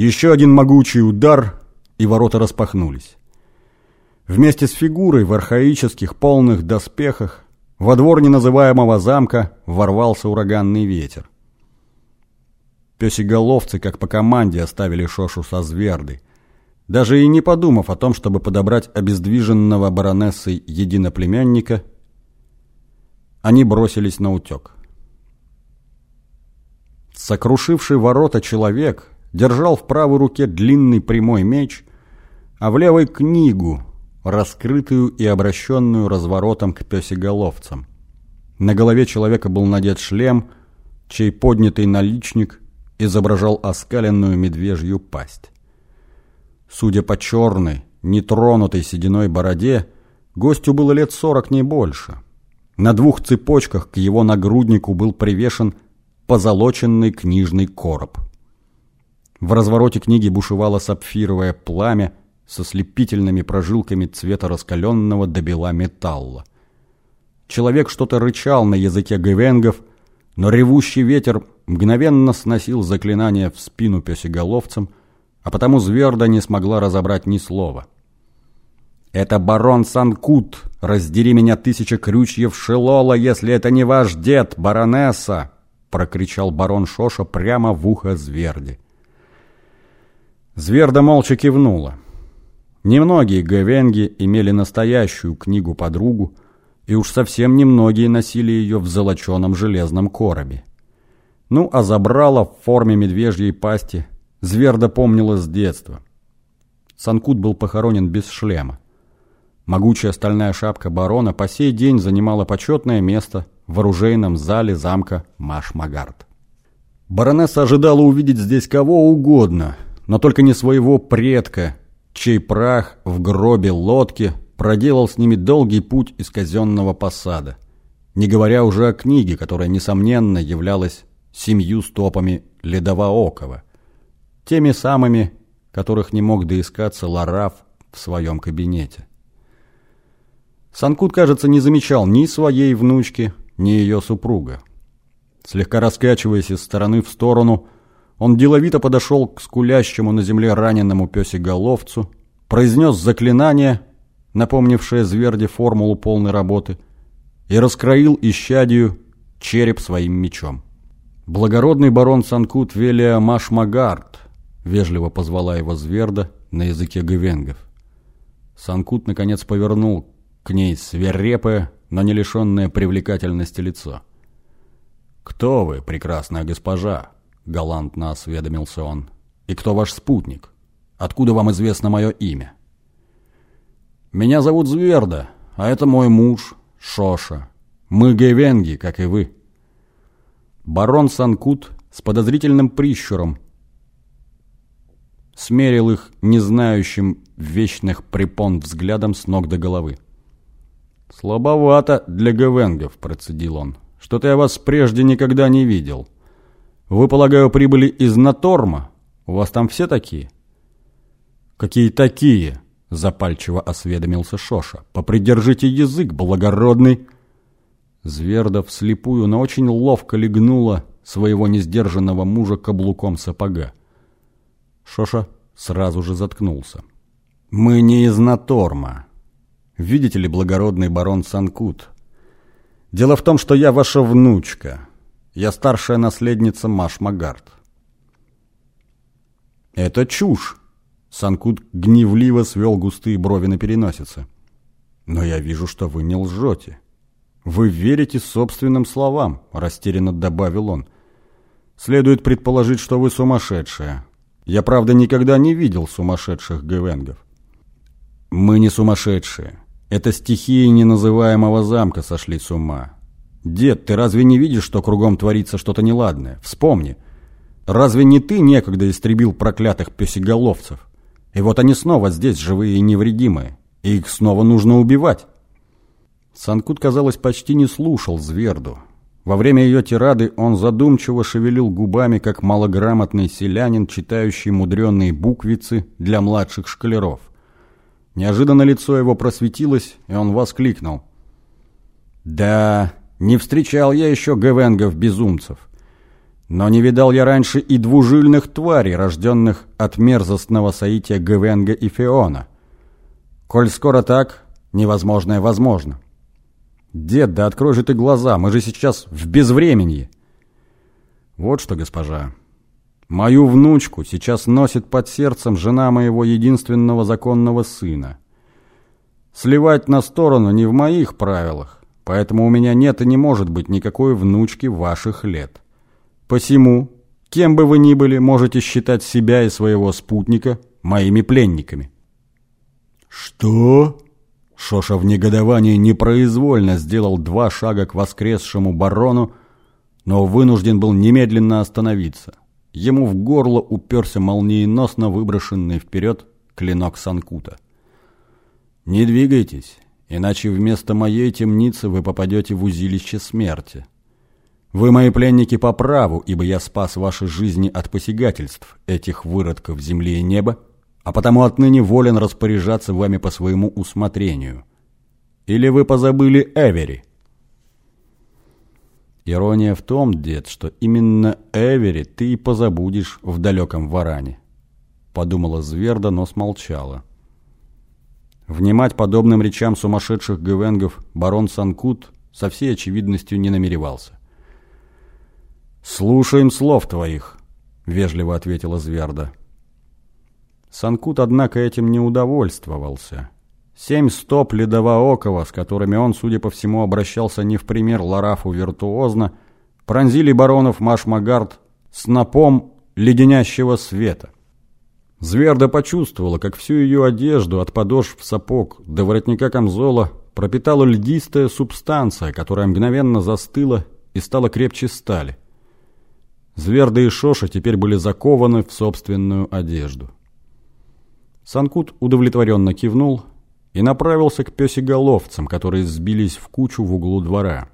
Еще один могучий удар, и ворота распахнулись. Вместе с фигурой в архаических полных доспехах во двор неназываемого замка ворвался ураганный ветер. Песеголовцы, как по команде, оставили Шошу со звердой, даже и не подумав о том, чтобы подобрать обездвиженного баронессой единоплемянника, они бросились на утек. Сокрушивший ворота человек держал в правой руке длинный прямой меч, а в левой книгу, раскрытую и обращенную разворотом к песеголовцам. На голове человека был надет шлем, чей поднятый наличник изображал оскаленную медвежью пасть. Судя по черной, нетронутой сединой бороде, гостю было лет сорок не больше. На двух цепочках к его нагруднику был привешен позолоченный книжный короб. В развороте книги бушевало сапфировое пламя со слепительными прожилками цвета раскаленного до бела металла. Человек что-то рычал на языке гвенгов, но ревущий ветер мгновенно сносил заклинание в спину песеголовцам, а потому Зверда не смогла разобрать ни слова. «Это барон Санкут! Раздери меня тысяча крючьев Шелола, если это не ваш дед, баронесса!» прокричал барон Шоша прямо в ухо Зверди. Зверда молча кивнула. Немногие гавенги имели настоящую книгу-подругу, и уж совсем немногие носили ее в золоченом железном коробе. Ну, а забрала в форме медвежьей пасти Зверда помнила с детства. Санкут был похоронен без шлема. Могучая стальная шапка барона по сей день занимала почетное место в оружейном зале замка Маш-Магард. Баронесса ожидала увидеть здесь кого угодно, но только не своего предка, чей прах в гробе лодки проделал с ними долгий путь из казенного посада, не говоря уже о книге, которая, несомненно, являлась семью стопами Ледовоокова, теми самыми, которых не мог доискаться Лараф в своем кабинете. Санкут, кажется, не замечал ни своей внучки, ни ее супруга. Слегка раскачиваясь из стороны в сторону, он деловито подошел к скулящему на земле раненому песеголовцу, произнес заклинание, напомнившее Зверде формулу полной работы, и раскроил исчадию череп своим мечом. Благородный барон Санкут Велия Машмагард вежливо позвала его Зверда на языке гвенгов. Санкут, наконец, повернул к ней свирепое, но не лишенное привлекательности лицо. «Кто вы, прекрасная госпожа?» — галантно осведомился он. «И кто ваш спутник? Откуда вам известно мое имя?» «Меня зовут Зверда, а это мой муж, Шоша. Мы гевенги, как и вы». Барон Санкут с подозрительным прищуром смерил их не знающим вечных препон взглядом с ног до головы. «Слабовато для гвенгов», — процедил он. «Что-то я вас прежде никогда не видел. Вы, полагаю, прибыли из Наторма? У вас там все такие?» «Какие такие?» — запальчиво осведомился Шоша. «Попридержите язык, благородный!» Зверда вслепую, но очень ловко легнула своего несдержанного мужа каблуком сапога. Шоша сразу же заткнулся. «Мы не из Наторма», Видите ли, благородный барон Санкут, дело в том, что я ваша внучка. Я старшая наследница Маш Магард. Это чушь. Санкут гневливо свел густые брови на переносице. Но я вижу, что вы не лжете. Вы верите собственным словам, растерянно добавил он. Следует предположить, что вы сумасшедшая. Я, правда, никогда не видел сумасшедших гвенгов. Мы не сумасшедшие. Это стихии неназываемого замка сошли с ума. Дед, ты разве не видишь, что кругом творится что-то неладное? Вспомни. Разве не ты некогда истребил проклятых песеголовцев? И вот они снова здесь, живые и невредимые. И их снова нужно убивать. Санкут, казалось, почти не слушал Зверду. Во время ее тирады он задумчиво шевелил губами, как малограмотный селянин, читающий мудреные буквицы для младших шкалеров. Неожиданно лицо его просветилось, и он воскликнул. «Да, не встречал я еще гвенгов-безумцев. Но не видал я раньше и двужильных тварей, рожденных от мерзостного соития Гвенга и Феона. Коль скоро так, невозможное возможно. Дед, да открой же ты глаза, мы же сейчас в безвременье. Вот что, госпожа, мою внучку сейчас носит под сердцем жена моего единственного законного сына. Сливать на сторону не в моих правилах, поэтому у меня нет и не может быть никакой внучки ваших лет. Посему, кем бы вы ни были, можете считать себя и своего спутника моими пленниками. Что? Шоша в негодовании непроизвольно сделал два шага к воскресшему барону, но вынужден был немедленно остановиться. Ему в горло уперся молниеносно выброшенный вперед клинок Санкута. «Не двигайтесь, иначе вместо моей темницы вы попадете в узилище смерти. Вы мои пленники по праву, ибо я спас ваши жизни от посягательств этих выродков земли и неба, а потому отныне волен распоряжаться вами по своему усмотрению. Или вы позабыли Эвери?» Ирония в том, дед, что именно Эвери ты и позабудешь в далеком Варане. Подумала Зверда, но смолчала. Внимать подобным речам сумасшедших гвенгов барон Санкут со всей очевидностью не намеревался. «Слушаем слов твоих», — вежливо ответила Зверда. Санкут, однако, этим не удовольствовался. Семь стоп ледовоокова, с которыми он, судя по всему, обращался не в пример Ларафу виртуозно, пронзили баронов Машмагард снопом леденящего света. Зверда почувствовала, как всю ее одежду от подошв сапог до воротника камзола пропитала льдистая субстанция, которая мгновенно застыла и стала крепче стали. Зверда и Шоша теперь были закованы в собственную одежду. Санкут удовлетворенно кивнул и направился к песеголовцам, которые сбились в кучу в углу двора.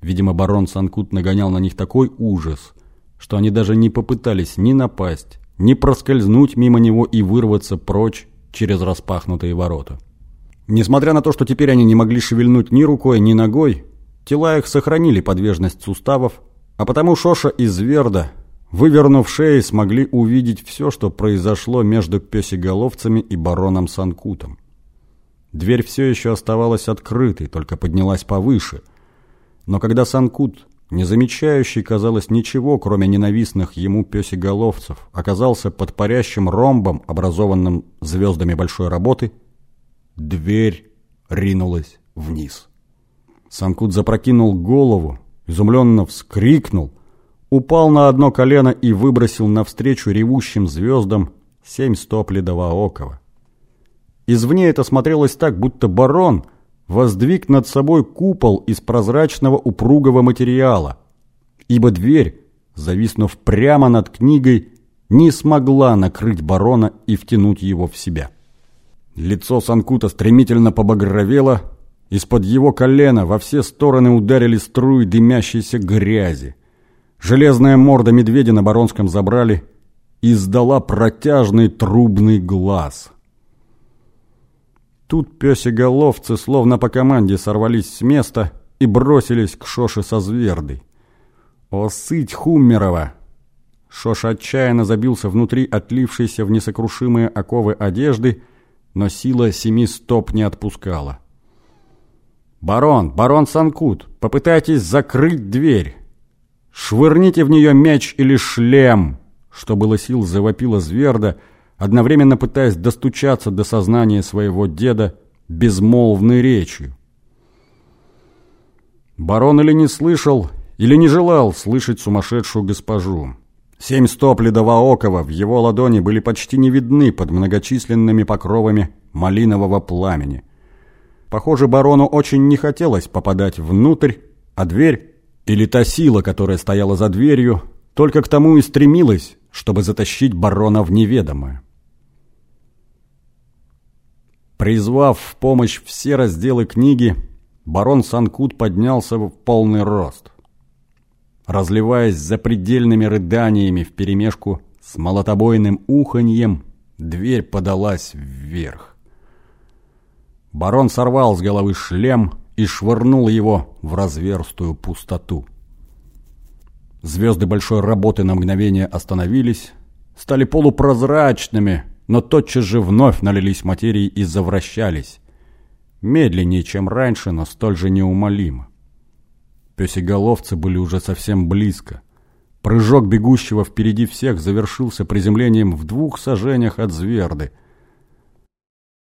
Видимо, барон Санкут нагонял на них такой ужас, что они даже не попытались ни напасть, ни проскользнуть мимо него и вырваться прочь через распахнутые ворота. Несмотря на то, что теперь они не могли шевельнуть ни рукой, ни ногой, тела их сохранили подвижность суставов, а потому Шоша и Зверда Вывернув шеи, смогли увидеть все, что произошло между песеголовцами и бароном Санкутом. Дверь все еще оставалась открытой, только поднялась повыше. Но когда Санкут, не замечающий, казалось, ничего, кроме ненавистных ему песеголовцев, оказался под парящим ромбом, образованным звездами большой работы, дверь ринулась вниз. Санкут запрокинул голову, изумленно вскрикнул — упал на одно колено и выбросил навстречу ревущим звездам семь стоп ледовоокова. Извне это смотрелось так, будто барон воздвиг над собой купол из прозрачного упругого материала, ибо дверь, зависнув прямо над книгой, не смогла накрыть барона и втянуть его в себя. Лицо Санкута стремительно побагровело, из-под его колена во все стороны ударили струи дымящейся грязи. Железная морда медведя на Баронском забрали издала протяжный трубный глаз. Тут песеголовцы словно по команде сорвались с места и бросились к Шоше со звердой. «О, сыть Хуммерова!» Шоша отчаянно забился внутри отлившейся в несокрушимые оковы одежды, но сила семи стоп не отпускала. «Барон, барон Санкут, попытайтесь закрыть дверь!» «Швырните в нее мяч или шлем!» Что было сил, завопила Зверда, одновременно пытаясь достучаться до сознания своего деда безмолвной речью. Барон или не слышал, или не желал слышать сумасшедшую госпожу. Семь стоп ледовоокова в его ладони были почти не видны под многочисленными покровами малинового пламени. Похоже, барону очень не хотелось попадать внутрь, а дверь или та сила, которая стояла за дверью, только к тому и стремилась, чтобы затащить барона в неведомое. Призвав в помощь все разделы книги, барон Санкут поднялся в полный рост. Разливаясь запредельными рыданиями вперемешку с молотобойным уханьем, дверь подалась вверх. Барон сорвал с головы шлем и швырнул его в разверстую пустоту. Звезды большой работы на мгновение остановились, стали полупрозрачными, но тотчас же вновь налились материей и завращались. Медленнее, чем раньше, но столь же неумолимо. Песеголовцы были уже совсем близко. Прыжок бегущего впереди всех завершился приземлением в двух сажениях от зверды –